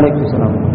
Waalaikumsalam. Tidak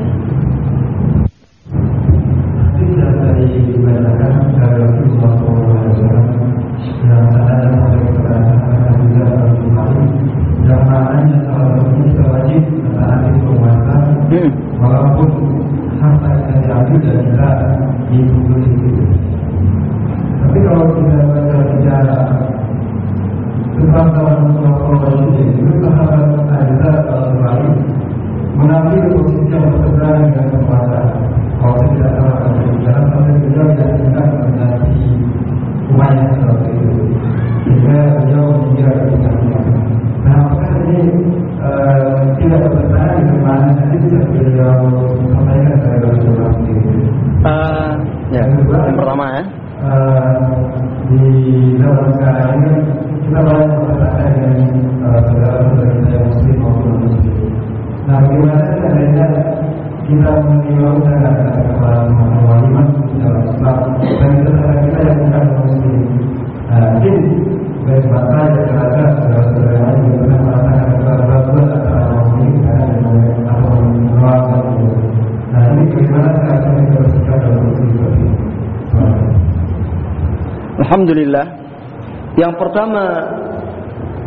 Yang pertama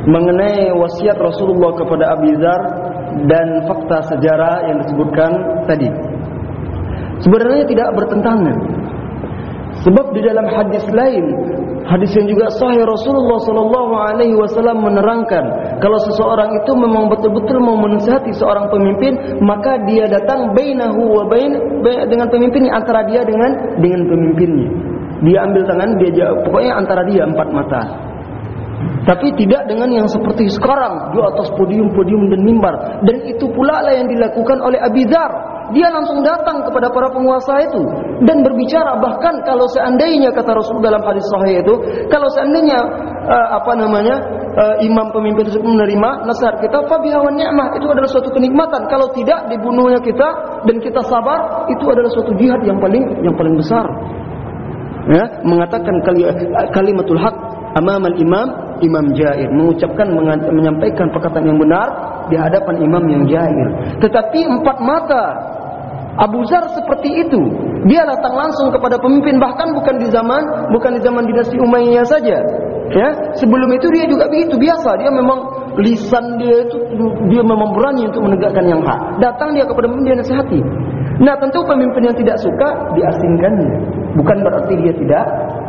mengenai wasiat Rasulullah kepada Abi Dzar dan fakta sejarah yang disebutkan tadi. Sebenarnya tidak bertentangan. Sebab di dalam hadis lain, hadis yang juga sahih Rasulullah sallallahu alaihi wasallam menerangkan kalau seseorang itu memang betul-betul mau menasihati seorang pemimpin, maka dia datang bainahu wa bain dengan pemimpinnya antara dia dengan dengan pemimpinnya. Dia ambil tangan, dia jawab, pokoknya antara dia empat mata. Tapi tidak dengan yang seperti sekarang di atas podium-podium dan mimbar. Dan itu pula lah yang dilakukan oleh Abi Dzar. Dia langsung datang kepada para penguasa itu dan berbicara bahkan kalau seandainya kata Rasul dalam hadis sahih itu, kalau seandainya uh, apa namanya uh, imam pemimpin tersebut menerima nasihat kita, fabihawan ni'mah itu adalah suatu kenikmatan. Kalau tidak dibunuhnya kita dan kita sabar, itu adalah suatu jihad yang paling yang paling besar. Ya, mengatakan kali, kalimatul haq amamal imam imam jair mengucapkan menyampaikan perkataan yang benar di hadapan imam yang jair tetapi empat mata Abu Zar seperti itu. Dia datang langsung kepada pemimpin bahkan bukan di zaman bukan di zaman dinasti Umayyah saja. Ya sebelum itu dia juga begitu biasa. Dia memang lisan dia itu dia memang berani untuk menegakkan yang hak. Datang dia kepada pemimpin dia nasihati. Nah tentu pemimpin yang tidak suka diasingkannya bukan berarti dia tidak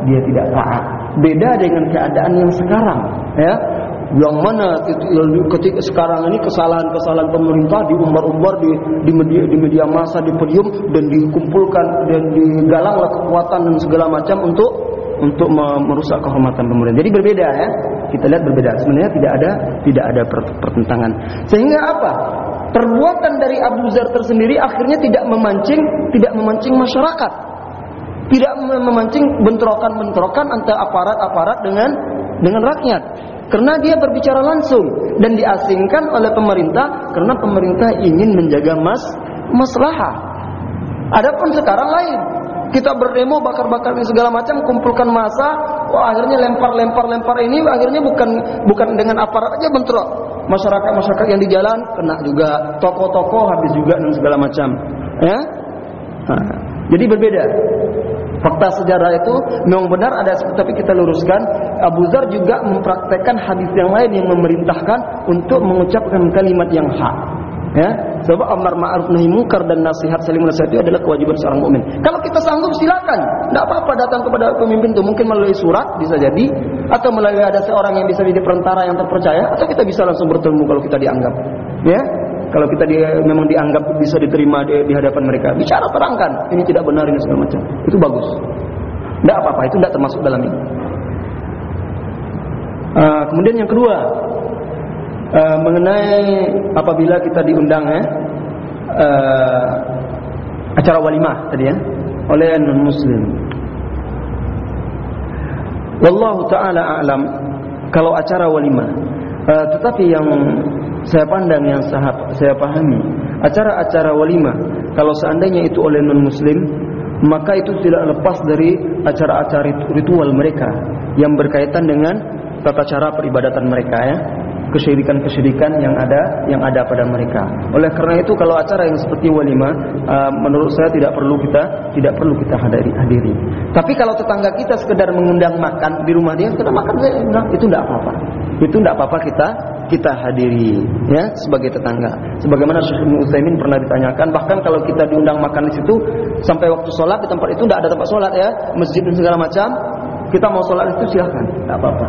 dia tidak taat. Beda dengan keadaan yang sekarang ya. Yang mana ketika sekarang ini kesalahan-kesalahan pemerintah diumbar-umbar di di media di media massa di podium dan dikumpulkan dan digalanglah kekuatan dan segala macam untuk untuk merusak kehormatan pemerintah. Jadi berbeda ya. Kita lihat berbeda. Sebenarnya tidak ada tidak ada pertentangan. Sehingga apa? Perbuatan dari Abu Zar tersendiri akhirnya tidak memancing tidak memancing masyarakat tidak memancing bentrokan-bentrokan antara aparat-aparat dengan dengan rakyat. Karena dia berbicara langsung dan diasingkan oleh pemerintah karena pemerintah ingin menjaga mas maslahah. Adapun sekarang lain. Kita berdemo bakar-bakar segala macam, kumpulkan massa, wah akhirnya lempar-lempar-lempar ini akhirnya bukan bukan dengan aparat aja bentrok. Masyarakat-masyarakat yang di jalan kena juga, toko-toko habis juga dan segala macam. Ya? Nah, jadi berbeda. Fakta sejarah itu memang benar ada tapi kita luruskan Abu Zar juga mempraktekkan hadis yang lain yang memerintahkan untuk mengucapkan kalimat yang hak. Ya, sebab amar ma'ruf nahi munkar dan nasihat saling menasihati adalah kewajiban seorang mukmin. Kalau kita sanggup silakan, tidak apa-apa datang kepada pemimpin itu mungkin melalui surat bisa jadi atau melalui ada seorang yang bisa menjadi perantara yang terpercaya atau kita bisa langsung bertemu kalau kita dianggap. Ya, kalau kita di, memang dianggap bisa diterima di, di hadapan mereka, bicara terangkan, ini tidak benar ini segala macam. Itu bagus. Tidak apa-apa, itu tidak termasuk dalam ini. Uh, kemudian yang kedua, uh, mengenai apabila kita diundang ya, uh, acara walimah tadi ya, oleh non muslim. Wallahu taala a'lam kalau acara walimah. Uh, tetapi yang saya pandang yang saya, saya pahami acara-acara walimah kalau seandainya itu oleh non muslim maka itu tidak lepas dari acara-acara ritual mereka yang berkaitan dengan tata cara peribadatan mereka ya kesyirikan-kesyirikan yang ada yang ada pada mereka. Oleh karena itu kalau acara yang seperti walimah uh, menurut saya tidak perlu kita tidak perlu kita hadiri hadiri. Tapi kalau tetangga kita sekedar mengundang makan di rumah dia, kita makan nah, itu tidak apa-apa. Itu tidak apa-apa kita kita hadiri ya sebagai tetangga. Sebagaimana Syekh Ibnu pernah ditanyakan bahkan kalau kita diundang makan di situ sampai waktu sholat di tempat itu tidak ada tempat sholat ya, masjid dan segala macam, kita mau sholat itu silahkan, tidak apa-apa.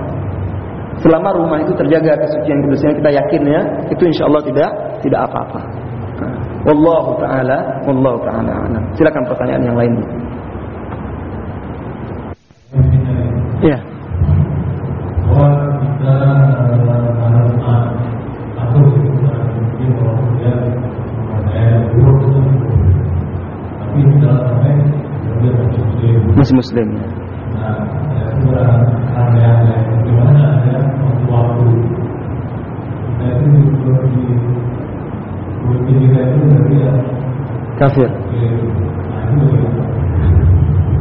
Selama rumah itu terjaga kesucian kudusnya kita yakin ya, itu insya Allah tidak tidak apa-apa. Wallahu taala, wallahu taala Silakan pertanyaan yang lain. Ya. Masih muslim. Kafir.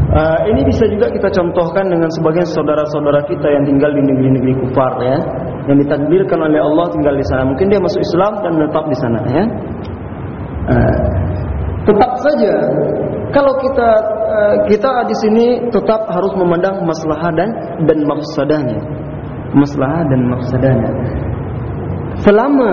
Uh, ini bisa juga kita contohkan dengan sebagian saudara-saudara kita yang tinggal di negeri-negeri kufar ya, yang ditakdirkan oleh Allah tinggal di sana. Mungkin dia masuk Islam dan menetap di sana ya. Uh, tetap saja kalau kita uh, kita di sini tetap harus memandang masalah dan dan mafsadahnya. Masalah dan mafsadahnya. Selama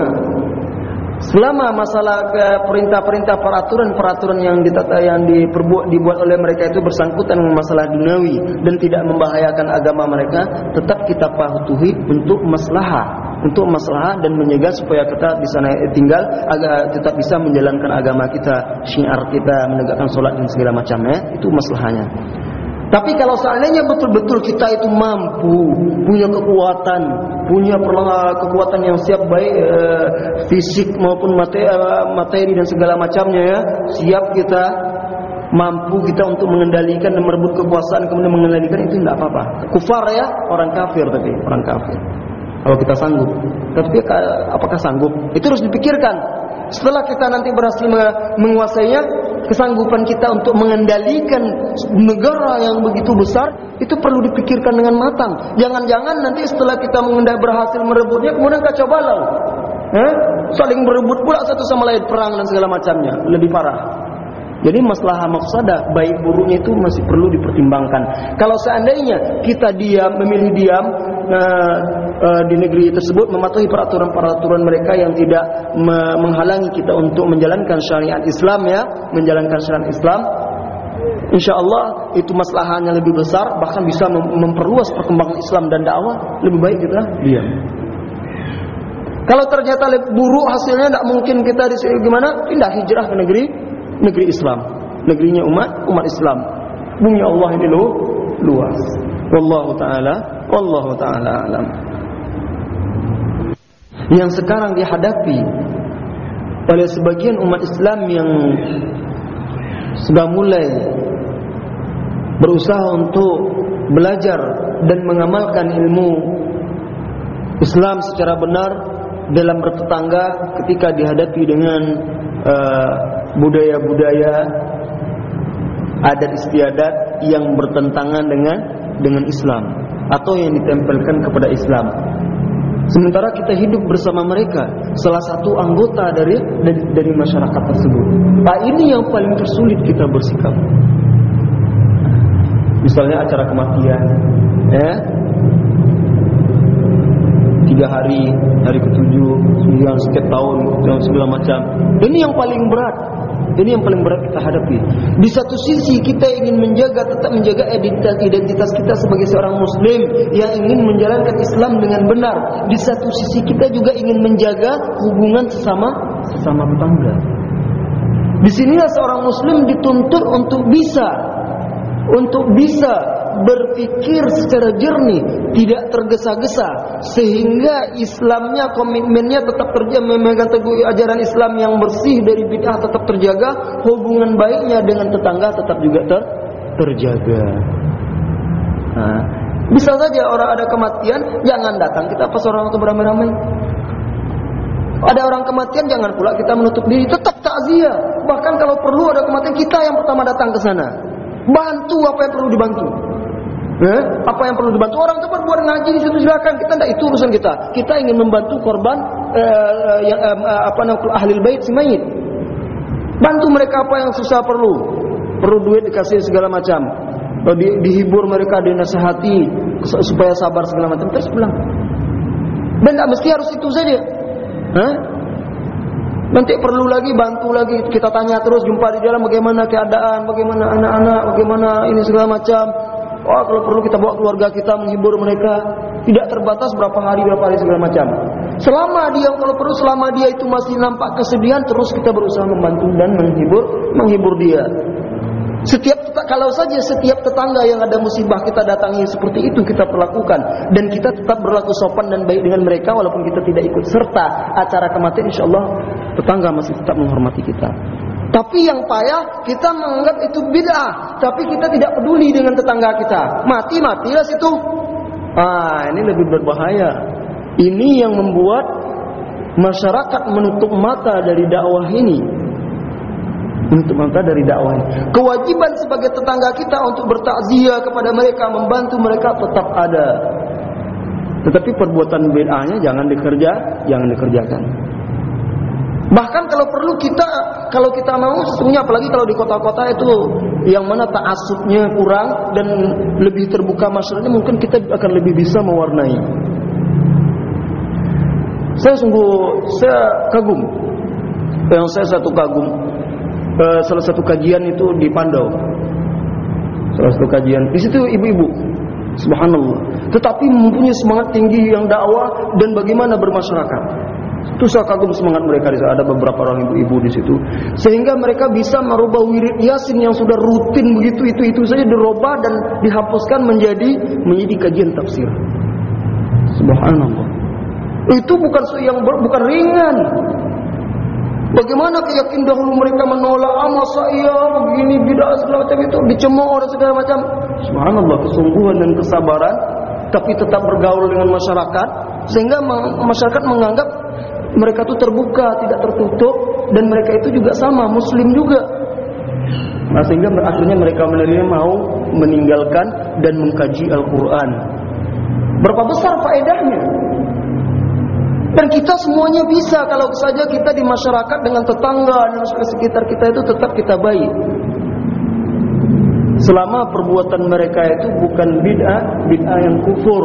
Selama masalah perintah-perintah peraturan-peraturan yang yang diperbuat dibuat oleh mereka itu bersangkutan dengan masalah duniawi dan tidak membahayakan agama mereka, tetap kita patuhi untuk maslahah, untuk maslahah dan menjaga supaya kita di sana tinggal agar tetap bisa menjalankan agama kita, syiar kita, menegakkan sholat dan segala macamnya, itu maslahnya. Tapi kalau seandainya betul-betul kita itu mampu, punya kekuatan, punya kekuatan yang siap baik e, fisik maupun materi, eh, materi dan segala macamnya ya, siap kita mampu kita untuk mengendalikan dan merebut kekuasaan kemudian mengendalikan itu tidak apa-apa. Kufar ya, orang kafir tapi orang kafir. Kalau kita sanggup. Tapi apakah sanggup? Itu harus dipikirkan. Setelah kita nanti berhasil menguasainya, kesanggupan kita untuk mengendalikan negara yang begitu besar itu perlu dipikirkan dengan matang. Jangan-jangan nanti setelah kita mengendalikan berhasil merebutnya kemudian kacau balau. Eh? Saling berebut pula satu sama lain perang dan segala macamnya, lebih parah. Jadi masalah mafsadah baik buruknya itu masih perlu dipertimbangkan. Kalau seandainya kita diam, memilih diam uh, uh, di negeri tersebut mematuhi peraturan-peraturan mereka yang tidak me menghalangi kita untuk menjalankan syariat Islam ya, menjalankan syariat Islam, insya Allah itu masalahnya lebih besar, bahkan bisa mem memperluas perkembangan Islam dan dakwah. Lebih baik kita diam. Kalau ternyata buruk hasilnya tidak mungkin kita di gimana? Pindah hijrah ke negeri negeri Islam, negerinya umat umat Islam. Bumi Allah ini lu, luas. Wallahu taala, wallahu taala alam. Yang sekarang dihadapi oleh sebagian umat Islam yang sudah mulai berusaha untuk belajar dan mengamalkan ilmu Islam secara benar dalam bertetangga ketika dihadapi dengan uh, budaya-budaya adat istiadat yang bertentangan dengan dengan Islam atau yang ditempelkan kepada Islam. Sementara kita hidup bersama mereka, salah satu anggota dari dari, dari masyarakat tersebut. Pak ini yang paling tersulit kita bersikap. Misalnya acara kematian, ya, tiga hari, hari ketujuh, sembilan, sekian tahun, segala macam. Ini yang paling berat. Ini yang paling berat kita hadapi. Di satu sisi kita ingin menjaga tetap menjaga identitas kita sebagai seorang muslim yang ingin menjalankan Islam dengan benar. Di satu sisi kita juga ingin menjaga hubungan sesama sesama tetangga. Di sinilah seorang muslim dituntut untuk bisa untuk bisa berpikir secara jernih, tidak tergesa-gesa, sehingga Islamnya, komitmennya tetap terjaga, memegang teguh ajaran Islam yang bersih dari bid'ah tetap terjaga, hubungan baiknya dengan tetangga tetap juga ter terjaga. Nah, bisa saja orang ada kematian, jangan datang kita pas orang itu beramai-ramai. Ada orang kematian jangan pula kita menutup diri, tetap takziah. Bahkan kalau perlu ada kematian kita yang pertama datang ke sana. Bantu apa yang perlu dibantu. Eh? Apa yang perlu dibantu orang itu berbuat ngaji di situ silakan. Kita tidak itu urusan kita. Kita ingin membantu korban eh, yang eh, apa namanya ahli bait si mayit. Bantu mereka apa yang susah perlu. Perlu duit dikasih segala macam. Di, dihibur mereka dinasihati supaya sabar segala macam terus pulang. Dan tidak mesti harus itu saja. Hah? Nanti perlu lagi bantu lagi kita tanya terus jumpa di dalam bagaimana keadaan, bagaimana anak-anak, bagaimana ini segala macam. Wah kalau perlu kita bawa keluarga kita menghibur mereka. Tidak terbatas berapa hari berapa hari segala macam. Selama dia kalau perlu selama dia itu masih nampak kesedihan terus kita berusaha membantu dan menghibur menghibur dia. Setiap kalau saja setiap tetangga yang ada musibah kita datangi seperti itu kita perlakukan dan kita tetap berlaku sopan dan baik dengan mereka walaupun kita tidak ikut serta acara kematian insyaallah tetangga masih tetap menghormati kita. Tapi yang payah kita menganggap itu bid'ah, tapi kita tidak peduli dengan tetangga kita. Mati matilah situ. Ah, ini lebih berbahaya. Ini yang membuat masyarakat menutup mata dari dakwah ini. Menutup mata dari dakwah ini. Kewajiban sebagai tetangga kita untuk bertakziah kepada mereka, membantu mereka tetap ada. Tetapi perbuatan bid'ahnya jangan dikerja, jangan dikerjakan. Bahkan kalau perlu kita kalau kita mau sesungguhnya apalagi kalau di kota-kota itu yang mana ta'assubnya kurang dan lebih terbuka masyarakatnya mungkin kita akan lebih bisa mewarnai. Saya sungguh saya kagum. Yang saya satu kagum eh, salah satu kajian itu di Pandau. Salah satu kajian. Di situ ibu-ibu. Subhanallah. Tetapi mempunyai semangat tinggi yang dakwah dan bagaimana bermasyarakat. Itu saya kagum semangat mereka di Ada beberapa orang ibu-ibu di situ. Sehingga mereka bisa merubah wirid Yasin yang sudah rutin begitu itu itu saja dirubah dan dihapuskan menjadi menjadi kajian tafsir. Subhanallah. Itu bukan yang bukan ringan. Bagaimana keyakinan dahulu mereka menolak amal ah, saya begini bid'ah segala macam itu dicemooh dan segala macam. Subhanallah kesungguhan dan kesabaran tapi tetap bergaul dengan masyarakat sehingga masyarakat menganggap mereka itu terbuka, tidak tertutup dan mereka itu juga sama, muslim juga. Nah, sehingga akhirnya mereka menerima mau meninggalkan dan mengkaji Al-Qur'an. Berapa besar faedahnya? Dan kita semuanya bisa kalau saja kita di masyarakat dengan tetangga dan sekitar kita itu tetap kita baik. Selama perbuatan mereka itu bukan bid'ah, bid'ah yang kufur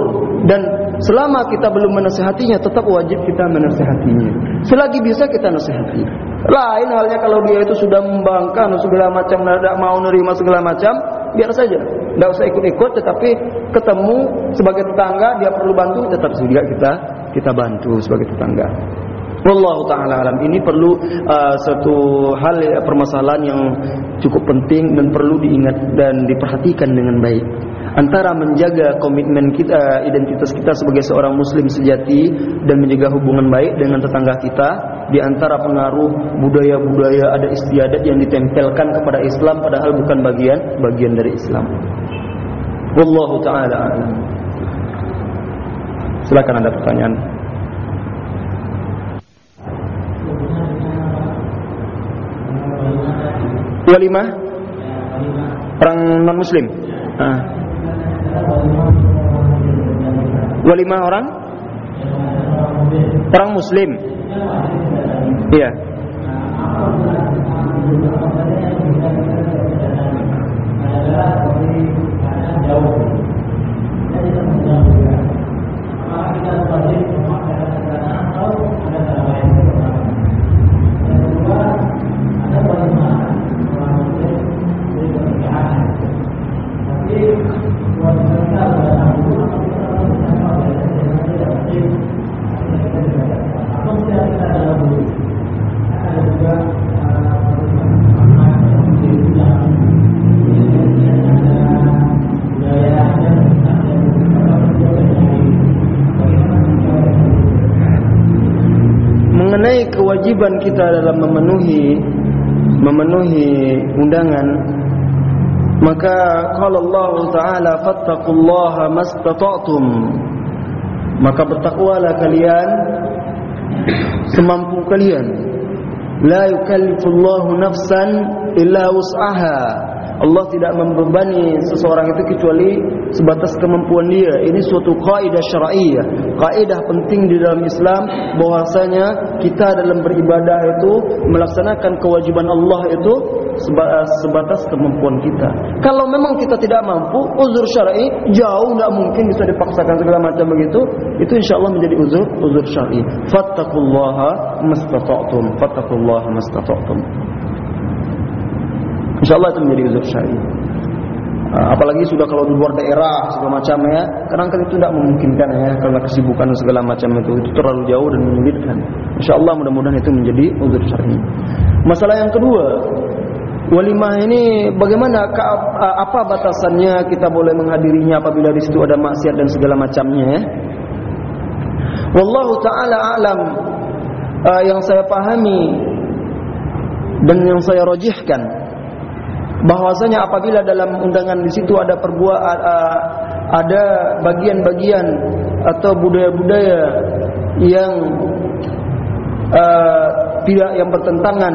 dan selama kita belum menasihatinya tetap wajib kita menasihatinya. Selagi bisa kita nasihati. Lain halnya kalau dia itu sudah membangkang segala macam tidak mau nerima segala macam, biar saja. Tidak usah ikut-ikut tetapi ketemu sebagai tetangga dia perlu bantu tetap juga kita kita bantu sebagai tetangga. Wallahu taala alam ini perlu uh, satu hal ya, permasalahan yang cukup penting dan perlu diingat dan diperhatikan dengan baik. Antara menjaga komitmen kita, identitas kita sebagai seorang muslim sejati dan menjaga hubungan baik dengan tetangga kita di antara pengaruh budaya-budaya ada istiadat yang ditempelkan kepada Islam padahal bukan bagian bagian dari Islam. Wallahu taala alam. Silakan ada pertanyaan. Walimah orang non muslim. Ah. Walimah orang orang muslim. Iya. mengenai kewajiban kita dalam memenuhi memenuhi undangan. Maka kalau Allah taala fattaqullaha mastata'tum. Maka bertakwalah kalian semampu kalian. La yukallifullahu nafsan illa wus'aha Allah tidak membebani seseorang itu kecuali sebatas kemampuan dia. Ini suatu kaidah syar'iyyah. Kaidah penting di dalam Islam bahwasanya kita dalam beribadah itu melaksanakan kewajiban Allah itu sebatas kemampuan kita. Kalau memang kita tidak mampu, uzur syar'i jauh tidak mungkin bisa dipaksakan segala macam begitu, itu insyaallah menjadi uzur uzur syar'i. Fattaqullaha mastata'tum. Fattaqullaha mastata'tum. Insyaallah itu menjadi uzur syar'i. Ah, apalagi sudah kalau di luar daerah segala macam ya, kadang kadang itu tidak memungkinkan ya karena kesibukan segala macam itu itu terlalu jauh dan menyulitkan. Insyaallah mudah-mudahan itu menjadi uzur syar'i. Masalah yang kedua, Walimah ini bagaimana apa batasannya kita boleh menghadirinya apabila di situ ada maksiat dan segala macamnya ya. Wallahu taala alam uh, yang saya pahami dan yang saya rojihkan bahwasanya apabila dalam undangan di situ ada perbuat uh, ada bagian-bagian atau budaya-budaya yang uh, tidak yang bertentangan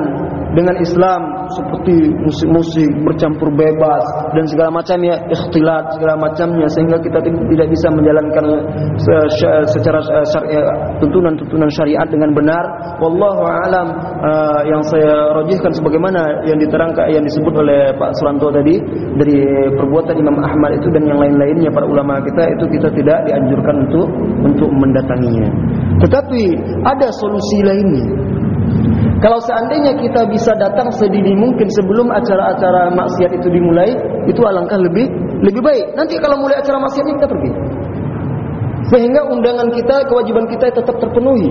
dengan Islam seperti musik-musik bercampur bebas dan segala macamnya ikhtilat segala macamnya sehingga kita tidak bisa menjalankan secara syariat tuntunan-tuntunan syariat dengan benar. Wallahu alam uh, yang saya rajihkan sebagaimana yang diterangkan yang disebut oleh Pak Suranto tadi dari perbuatan Imam Ahmad itu dan yang lain-lainnya para ulama kita itu kita tidak dianjurkan untuk untuk mendatanginya. Tetapi ada solusi lainnya kalau seandainya kita bisa datang sedini mungkin sebelum acara-acara maksiat itu dimulai, itu alangkah lebih lebih baik. Nanti kalau mulai acara maksiat ini kita pergi. Sehingga undangan kita, kewajiban kita tetap terpenuhi.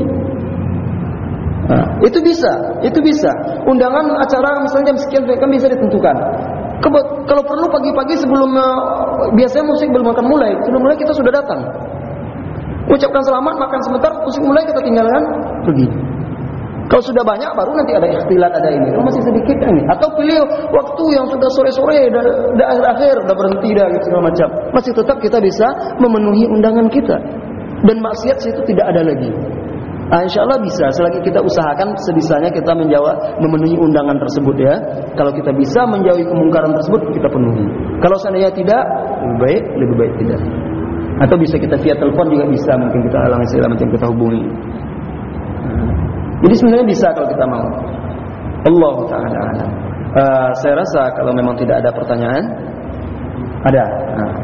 Nah, itu bisa, itu bisa. Undangan acara misalnya jam sekian kan bisa ditentukan. Kalau perlu pagi-pagi sebelum uh, biasanya musik belum akan mulai, sebelum mulai kita sudah datang. Ucapkan selamat, makan sebentar, musik mulai kita tinggalkan, pergi. Kalau sudah banyak baru nanti ada ikhtilat ada ini. Kalau masih sedikit ini. Atau pilih waktu yang sudah sore-sore dah akhir-akhir dah berhenti dah gitu segala macam. Masih tetap kita bisa memenuhi undangan kita. Dan maksiat situ tidak ada lagi. Nah, insya Allah bisa selagi kita usahakan sebisanya kita menjawab memenuhi undangan tersebut ya. Kalau kita bisa menjauhi kemungkaran tersebut kita penuhi. Kalau seandainya tidak lebih baik lebih baik tidak. Atau bisa kita via telepon juga bisa mungkin kita halangi segala macam kita hubungi. Jadi sebenarnya bisa kalau kita mau. Allah taala alam. Uh, saya rasa kalau memang tidak ada pertanyaan, ada. Nah.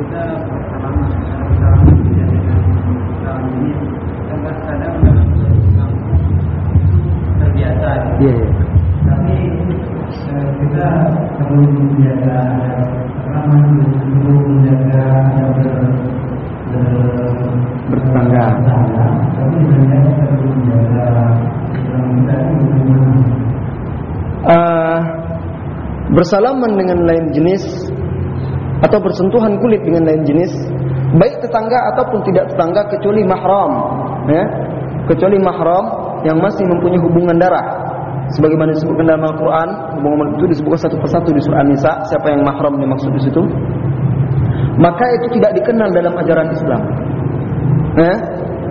kita bersalaman secara dengan ini kadang dalam terbiasa. Iya. Yeah, yeah menjaga ramah perlu menjaga tapi menjaga bersalaman dengan lain jenis atau bersentuhan kulit dengan lain jenis baik tetangga ataupun tidak tetangga kecuali mahram ya. Kecuali mahram yang masih mempunyai hubungan darah sebagaimana disebutkan dalam Al-Qur'an, hubungan itu disebutkan satu persatu di surah An-Nisa, siapa yang mahram dimaksud di situ. Maka itu tidak dikenal dalam ajaran Islam. Eh?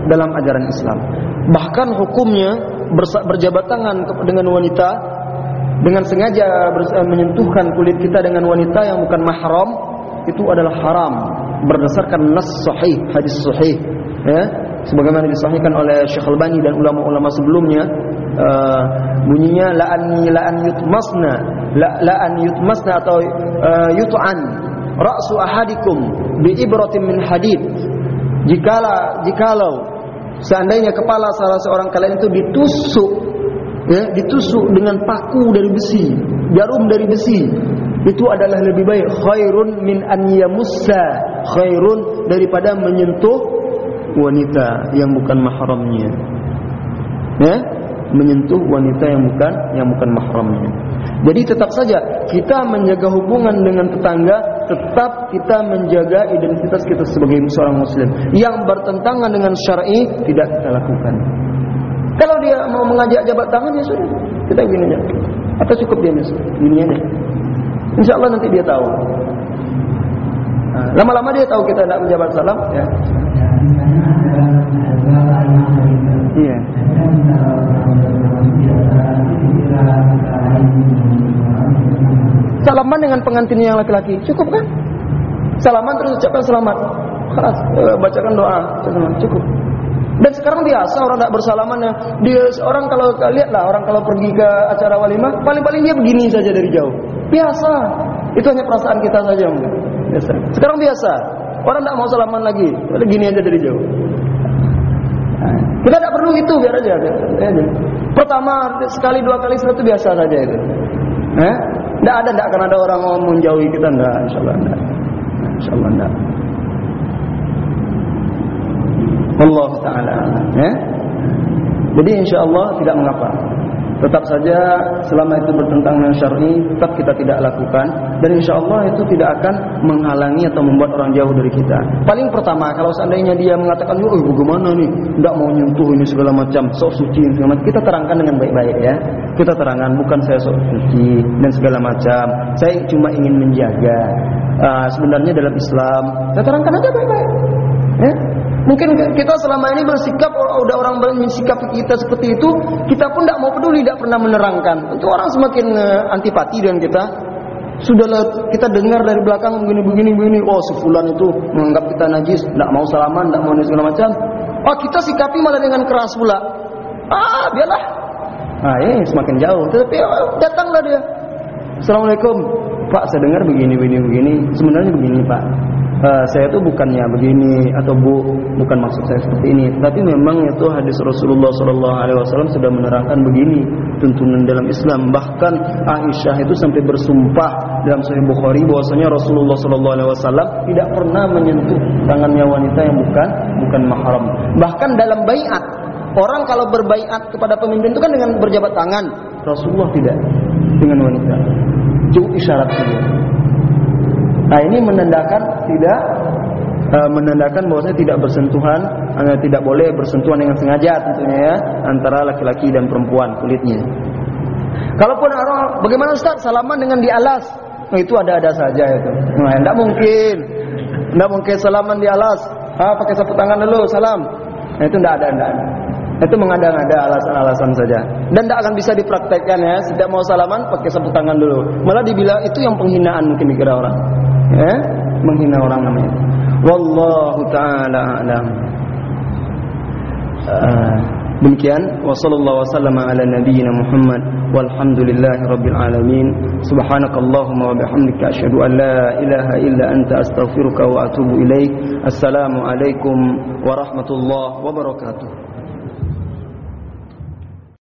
Dalam ajaran Islam. Bahkan hukumnya berjabat tangan dengan wanita dengan sengaja eh, menyentuhkan kulit kita dengan wanita yang bukan mahram itu adalah haram berdasarkan nas sahih, hadis sahih. Ya, sebagaimana disahihkan oleh Syekh Al-Bani dan ulama-ulama sebelumnya uh, bunyinya la an la an yutmasna la, la an yutmasna atau uh, yut'an ra'su ahadikum bi ibratin min hadid. Jikala jikalau seandainya kepala salah seorang kalian itu ditusuk ya ditusuk dengan paku dari besi jarum dari besi itu adalah lebih baik. Khairun min an yamussa khairun daripada menyentuh wanita yang bukan mahramnya. Ya menyentuh wanita yang bukan yang bukan mahramnya. Jadi tetap saja kita menjaga hubungan dengan tetangga, tetap kita menjaga identitas kita sebagai seorang muslim. Yang bertentangan dengan syar'i tidak kita lakukan. Kalau dia mau mengajak jabat tangan ya sudah, kita gini aja. Atau cukup dia gini aja. Insya Allah nanti dia tahu. Lama-lama dia tahu kita tidak menjabat salam ya. Iya. Salaman dengan pengantin yang laki-laki cukup kan? Salaman terus ucapkan selamat. Keras, eh, bacakan doa, cukup. Dan sekarang biasa orang tidak bersalaman ya. Dia orang kalau lihatlah orang kalau pergi ke acara walimah, paling-paling dia begini saja dari jauh. Biasa. Itu hanya perasaan kita saja mungkin. Biasa. Sekarang biasa. Orang tidak mau salaman lagi, udah gini aja dari jauh. Kita tidak perlu itu biar aja, biar aja. Pertama sekali dua kali itu biasa saja itu. Eh? Tidak ada, tidak akan ada orang mau menjauhi kita, tidak. Insya Allah tidak. Insya Allah tidak. Allah Taala. Ya? Jadi insya Allah tidak mengapa. Tetap saja selama itu bertentangan dengan syar'i tetap kita tidak lakukan dan insya Allah itu tidak akan menghalangi atau membuat orang jauh dari kita. Paling pertama kalau seandainya dia mengatakan, "Oh, bagaimana nih? Tidak mau nyentuh ini segala macam, sok suci segala macam." Kita terangkan dengan baik-baik ya. Kita terangkan bukan saya sok suci dan segala macam. Saya cuma ingin menjaga. Uh, sebenarnya dalam Islam, kita terangkan aja baik-baik. Ya? Mungkin kita selama ini bersikap udah orang bersikap kita seperti itu, kita pun tidak mau peduli, tidak pernah menerangkan. Itu orang semakin eh, antipati dengan kita. Sudahlah kita dengar dari belakang begini begini begini. Oh, si fulan itu menganggap kita najis, tidak mau salaman, tidak mau segala macam. Oh, kita sikapi malah dengan keras pula. Ah, biarlah. Nah, ini semakin jauh. Tetapi oh, datanglah dia. Assalamualaikum. Pak, saya dengar begini begini begini. Sebenarnya begini, Pak uh, saya itu bukannya begini atau bu bukan maksud saya seperti ini. Tapi memang itu hadis Rasulullah Shallallahu Alaihi Wasallam sudah menerangkan begini tuntunan dalam Islam. Bahkan Aisyah itu sampai bersumpah dalam Sahih Bukhari bahwasanya Rasulullah Shallallahu Alaihi Wasallam tidak pernah menyentuh tangannya wanita yang bukan bukan mahram. Bahkan dalam bayat orang kalau berbaiat kepada pemimpin itu kan dengan berjabat tangan. Rasulullah tidak dengan wanita. Cukup isyarat saja Nah ini menandakan tidak uh, menandakan bahwa saya tidak bersentuhan, uh, tidak boleh bersentuhan dengan sengaja tentunya ya antara laki-laki dan perempuan kulitnya. Kalaupun orang bagaimana Ustaz salaman dengan di alas? Nah, itu ada-ada saja itu. Nah, tidak mungkin. Tidak mungkin salaman di alas. Ah, pakai sapu tangan dulu, salam. Nah, itu tidak ada, tidak ada. Itu mengada-ngada alasan-alasan saja. Dan tidak akan bisa dipraktekkan ya. Setiap mau salaman pakai sapu tangan dulu. Malah dibilang itu yang penghinaan mungkin dikira orang ya menghina orang namanya. Wallahu taala alam. Uh, demikian. Wa sallallahu wasallam ala nabiyyina Muhammad. Walhamdulillahi rabbil alamin. Subhanakallahumma wa bihamdika asyhadu an la ilaha illa anta astaghfiruka wa atubu ilaik assalamu alaikum warahmatullahi wabarakatuh